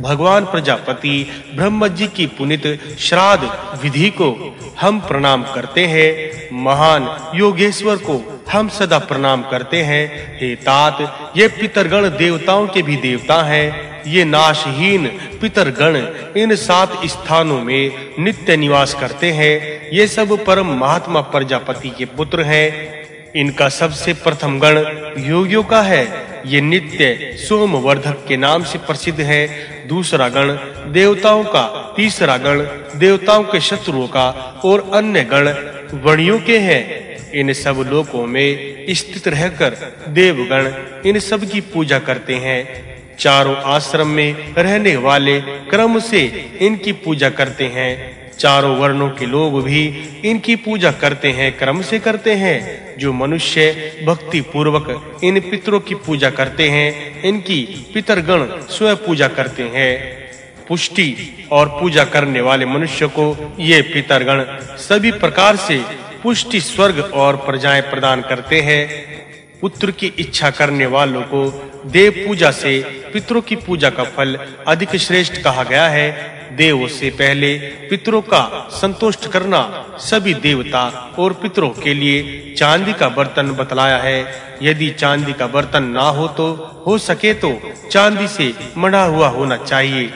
भगवान प्रजापति ब्रह्म जी की पुनित श्राद्ध विधि को हम प्रणाम करते हैं। महान योगेश्वर को हम सदा प्रणाम करते हैं। हे तात, ये पितरगण देवताओं के भी देवता हैं। ये नाशहीन पितरगण इन सात स्थानों में नित्य निवास करते हैं। ये सब परम महात्मा प्रजापति के पुत्र हैं। इनका सबसे प्रथम गण योगियों का है। ये नित्य सोमवर्धक के नाम से प्रसिद्ध है। दूसरा गण देवताओं का, तीसरा गण देवताओं के शत्रुओं का और अन्य गण वणियों के हैं। इन सब लोकों में स्थित रहकर देवगण इन सब की पूजा करते हैं। चारों आश्रम में रहने वाले क्रम से इनकी पूजा करते हैं। चारों वर्णों के लोग भी इनकी पूजा करते हैं, क्रम से करते हैं। जो मनुष्य भक्ति पूर्वक इन पितरों की पूजा करते हैं, इनकी पितरगण स्वयं पूजा करते हैं। पुष्टि और पूजा करने वाले मनुष्य को ये पितरगण सभी प्रकार से पुष्टि स्वर्ग और प्रजाएँ प्रदान करते हैं। पुत्र की इच्छा करने वालों को देव पूजा से पितरों की पूजा का फल अधिक श्रेष्ठ कहा गया है। देव से पहले पितरों का संतुष्ट करना सभी देवता और पितरों के लिए चांदी का बर्तन बतलाया है। यदि चांदी का बर्तन ना हो तो हो सके तो चांदी से मढ़ा हुआ होना चाहिए।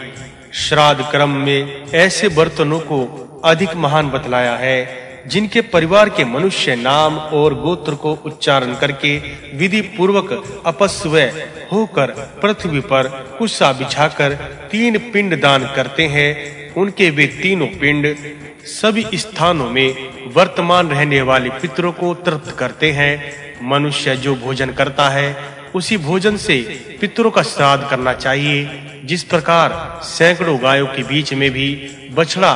श्राद्ध क्रम में ऐसे बर्तनों को अधिक महान बतलाया है। जिनके परिवार के मनुष्य नाम और गोत्र को उच्चारण करके विधि पूर्वक अपस्वय होकर पृथ्वी पर कुशा बिछाकर तीन पिंड दान करते हैं, उनके वे तीनों पिंड सभी स्थानों में वर्तमान रहने वाले पितरों को तृप्त करते हैं। मनुष्य जो भोजन करता है, उसी भोजन से पितरों का श्राद्ध करना चाहिए, जिस प्रकार सैकड़ों गायों के बीच में भी बछड़ा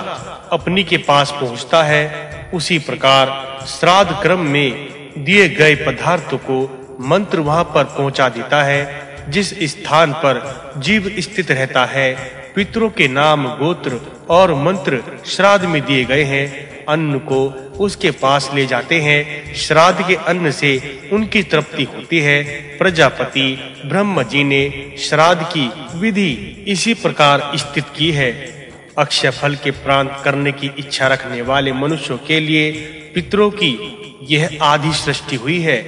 अपनी के पास पहुँचता है उसी प्रकार श्राद्ध क्रम में दिए गए पदार्थ को मंत्र वहाँ पर पहुँचा देता है, जिस स्थान पर जीव स्थित रहता है। पितरों के नाम गोत्र और मंत्र श्राद्ध में दिए गए हैं। अन्न को उसके पास ले जाते हैं। श्राद्ध के अन्न से उनकी तृप्ति होती है। प्रजापति ब्रह्म जी ने श्राद्ध की विधि इसी प्रकार स्थित की है। अक्षय फल के प्रांत करने की इच्छा रखने वाले मनुष्यों के लिए पितरों की यह आधी सृष्टि हुई है।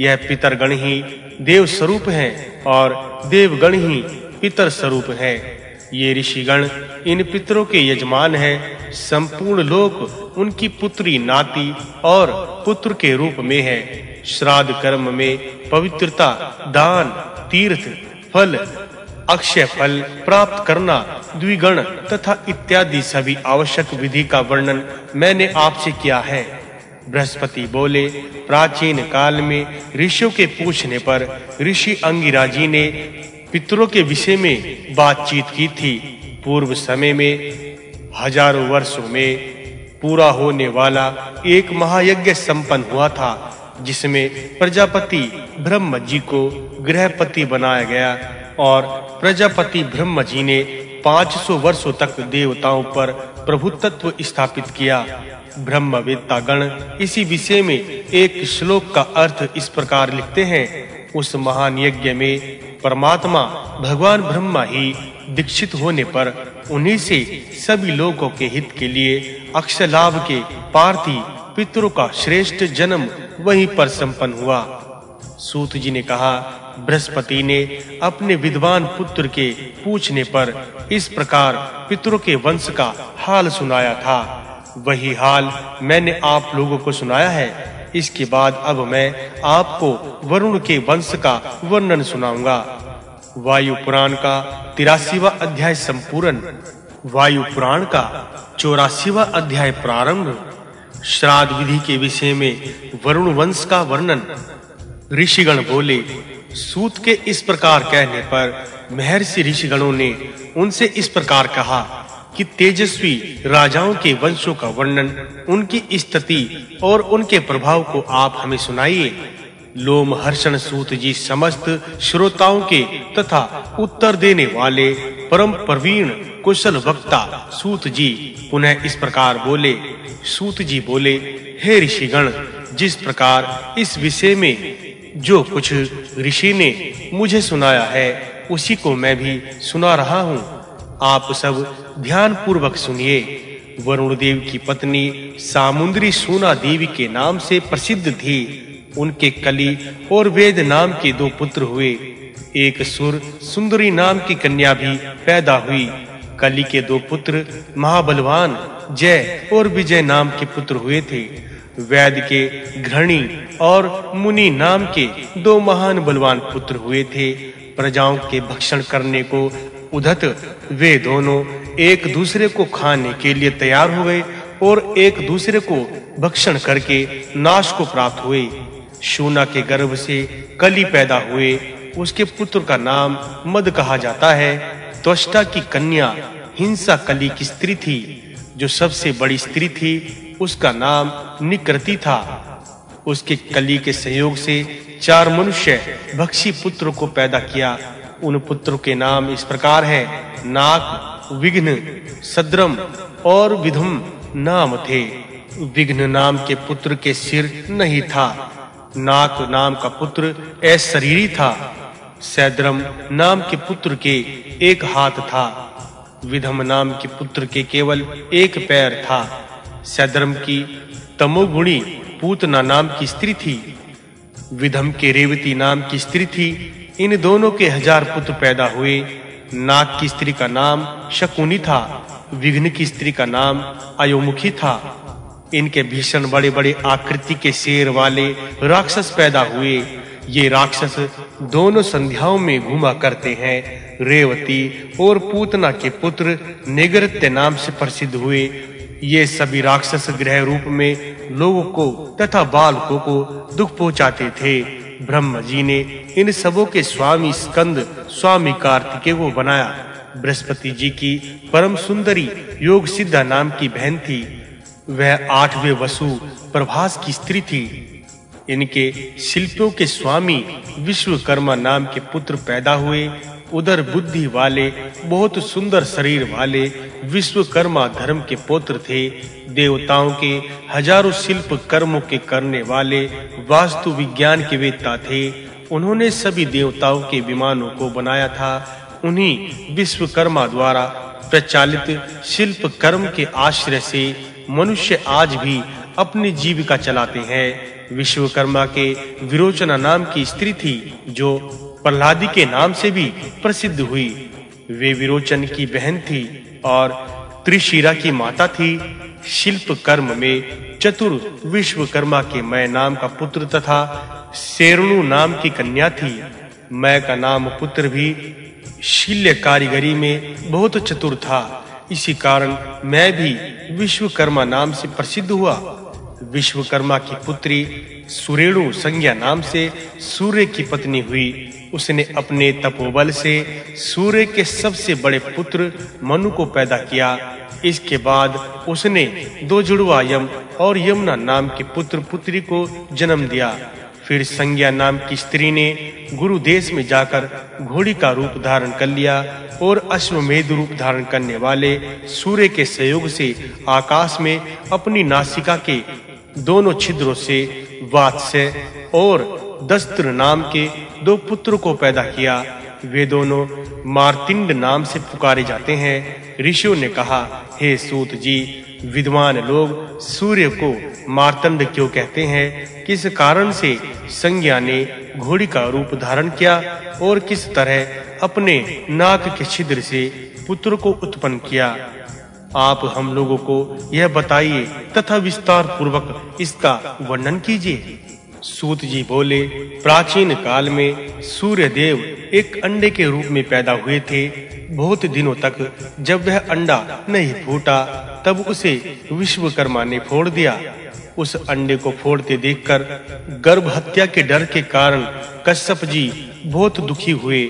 यह पितरगण ही देव स्वरूप हैं और देवगण ही पितर स्वरूप हैं। ये ऋषिगण, इन पितरों के यजमान हैं। संपूर्ण लोक उनकी पुत्री नाती और पुत्र के रूप में है। श्राद्ध कर्म में पवित्रता, दान, तीर्थ, फल अक्षय फल प्राप्त करना, द्विगण तथा इत्यादि सभी आवश्यक विधि का वर्णन मैंने आपसे किया है। बृहस्पति बोले, प्राचीन काल में ऋषियों के पूछने पर ऋषि अंगिराजी ने पितरों के विषय में बातचीत की थी। पूर्व समय में, हज़ारों वर्षों में पूरा होने वाला एक महायज्ञ संपन्न हुआ था, जिसमें प्रजापति ब्रह्म जी को गृहपति बनाया गया। और प्रजापति ब्रह्म जी ने 500 वर्षों तक देवताओं पर प्रभुत्व स्थापित किया। ब्रह्मवेत्ता गण इसी विषय में एक श्लोक का अर्थ इस प्रकार लिखते हैं। उस महान यज्ञ में परमात्मा भगवान ब्रह्मा ही दीक्षित होने पर उन्हीं से सभी लोगों के हित के लिए अक्षय लाभ के पार्थी पितरों का श्रेष्ठ जन्म वहीं पर संपन्न हुआ। सूत जी ने कहा, बृहस्पति ने अपने विद्वान पुत्र के पूछने पर इस प्रकार पितरों के वंश का हाल सुनाया था। वही हाल मैंने आप लोगों को सुनाया है। इसके बाद अब मैं आपको वरुण के वंश का वर्णन सुनाऊँगा। वायु पुराण का तिरासीवा अध्याय संपूर्ण। वायु पुराण का चौरासीवा अध्याय प्रारंभ। श्राद्ध विधि के विषय में वरुण वंश का वर्णन। ऋषिगण बोले, सूत के इस प्रकार कहने पर महर्षि ऋषिगणों ने उनसे इस प्रकार कहा कि तेजस्वी राजाओं के वंशों का वर्णन, उनकी स्थिति और उनके प्रभाव को आप हमें सुनाइए। लोम हर्षण सूत जी समस्त श्रोताओं के तथा उत्तर देने वाले परम प्रवीण कुशल वक्ता सूत जी पुनः इस प्रकार बोले। सूत जी बोले, हे ऋषिगण, जिस प्रकार इस विषय में जो कुछ ऋषि ने मुझे सुनाया है, उसी को मैं भी सुना रहा हूँ। आप सब ध्यान पूर्वक सुनिए। वरुण देव की पत्नी सामुंद्री सोना देवी के नाम से प्रसिद्ध थी। उनके कली और वेद नाम के दो पुत्र हुए। एक सुर सुंदरी नाम की कन्या भी पैदा हुई। कली के दो पुत्र महाबलवान जय और विजय नाम के पुत्र हुए थे। वैद के घृणी और मुनि नाम के दो महान बलवान पुत्र हुए थे। प्रजाओं के भक्षण करने को उधत वे दोनों एक दूसरे को खाने के लिए तैयार हुए और एक दूसरे को भक्षण करके नाश को प्राप्त हुए। शूना के गर्भ से कली पैदा हुए। उसके पुत्र का नाम मद कहा जाता है। त्वष्टा की कन्या हिंसा कली की स्त्री थी, जो सबसे बड़ी स्त्री थी उसका नाम निकृति था। उसके कली के सहयोग से चार मनुष्य भक्षी पुत्र को पैदा किया। उन पुत्रों के नाम इस प्रकार है नाक विघ्न, सद्रम और विधुम नाम थे। विघ्न नाम के पुत्र के सिर नहीं था। नाक नाम का पुत्र अशरीरी था। सैद्रम नाम के पुत्र के एक हाथ था। विधम नाम के पुत्र के केवल एक पैर था। सैद्रम की तमोगुणी पूतना नाम की स्त्री थी। विधम के रेवती नाम की स्त्री थी। इन दोनों के हज़ार पुत्र पैदा हुए। नाग की स्त्री का नाम शकुनी था। विघ्न की स्त्री का नाम अयोमुखी था। इनके भीषण बड़े-बड़े आकृति के शेर वाले राक्षस पैदा हुए। ये राक्षस दोनों संध्याओं में घूमा करते हैं। रेवती और पूतना के पुत्र निगृत्य नाम से प्रसिद्ध हुए। ये सभी राक्षस ग्रह रूप में लोगों को तथा बालकों को दुख पहुंचाते थे। ब्रह्म जी ने इन सबों के स्वामी स्कंद, स्वामी कार्तिकेय को बनाया। बृहस्पति जी की परम सुंदरी योग सिद्धा नाम की बहन थी। वह आठवें वसु प्रभास की स्त्री थी। इनके शिल्पियों के स्वामी विश्वकर्मा नाम के पुत्र पैदा हुए। उधर बुद्धि वाले, बहुत सुंदर शरीर वाले विश्वकर्मा धर्म के पुत्र थे। देवताओं के, हज़ारों शिल्प कर्मों के करने वाले वास्तु विज्ञान के वेत्ता थे। उन्होंने सभी देवताओं के विमानों को बनाया था। उन्हीं विश्वकर्मा द्वारा प्रचालित शिल्प कर्म के आश्रय से मनुष्य आज भी अपनी जीविका चलाते हैं। विश्वकर्मा के विरोचना नाम की स्त्री थी, जो प्रहलादी के नाम से भी प्रसिद्ध हुई। वे विरोचन की बहन थी और त्रिशिरा की माता थी। शिल्प कर्म में चतुर विश्वकर्मा के मैं नाम का पुत्र तथा शेरणु नाम की कन्या थी। मैं का नाम पुत्र भी शिल्य कारीगरी में बहुत चतुर था। इसी कारण मैं भी विश्वकर्मा नाम से प्रसिद्ध हुआ। विश्वकर्मा की पुत्री सुरेणु संज्ञा नाम से सूर्य की पत्नी हुई। उसने अपने तपोबल से सूर्य के सबसे बड़े पुत्र मनु को पैदा किया। इसके बाद उसने दो जुड़वा यम और यमुना नाम के पुत्र पुत्री को जन्म दिया। फिर संज्ञा नाम की स्त्री ने गुरु देश में जाकर घोड़ी का रूप धारण कर लिया और अश्वमेध रूप धारण करने वाले सूर्य के सहयोग से आकाश में अपनी नासिका के दोनों छिद्रों से वात्स्य और दस्त्र नाम के दो पुत्रों को पैदा किया। वे दोनों मार्तिंड नाम से पुकारे जाते हैं। ऋषियों ने कहा, हे सूत जी, विद्वान लोग सूर्य को मार्तंड क्यों कहते हैं? किस कारण से संज्ञा ने घोड़ी का रूप धारण किया और किस तरह अपने नाक के छिद्र से पुत्र को उत्पन्न किया? आप हम लोगों को यह बताइए तथा विस्तार पूर्वक इसका वर्णन कीजिए। सूत जी बोले, प्राचीन काल में सूर्य देव एक अंडे के रूप में पैदा हुए थे। बहुत दिनों तक जब वह अंडा नहीं फूटा, तब उसे विश्वकर्मा ने फोड़ दिया। उस अंडे को फोड़ते देखकर गर्भ हत्या के डर के कारण कश्यप जी बहुत दुखी हुए।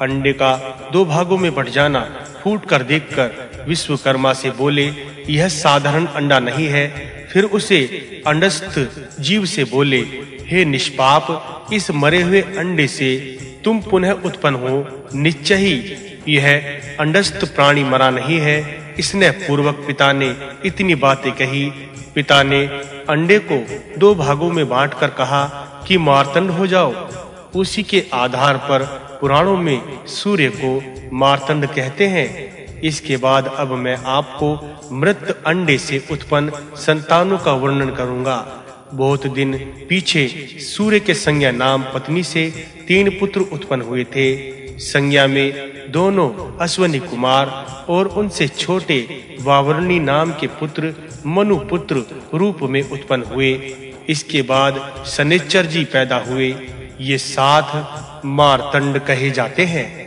अंडे का दो भागों में बट जाना फूट कर देखकर विश्वकर्मा से बोले, यह साधारण अंडा नहीं है। फिर उसे अंडस्थ जीव से बोले, हे निष्पाप, इस मरे हुए अंडे से तुम पुनः उत्पन्न हो। निश्चय ही यह अंडस्थ प्राणी मरा नहीं है। इसने पूर्वक पिता ने इतनी बातें कही। पिता ने अंडे को दो भागों में बांटकर कहा कि मार्तंड हो जाओ। उसी के आधार पर पुराणों में सूर्य को मार्तंड कहते हैं। इसके बाद अब मैं आपको मृत अंडे से उत्पन्न संतानों का वर्णन करूँगा। बहुत दिन पीछे सूर्य के संज्ञा नाम पत्नी से तीन पुत्र उत्पन्न हुए थे। संज्ञा में दोनों अश्वनी कुमार और उनसे छोटे वावरणी नाम के पुत्र मनु पुत्र रूप में उत्पन्न हुए। इसके बाद शनिचर जी पैदा हुए। ये साथ मारतंड कहे जाते हैं।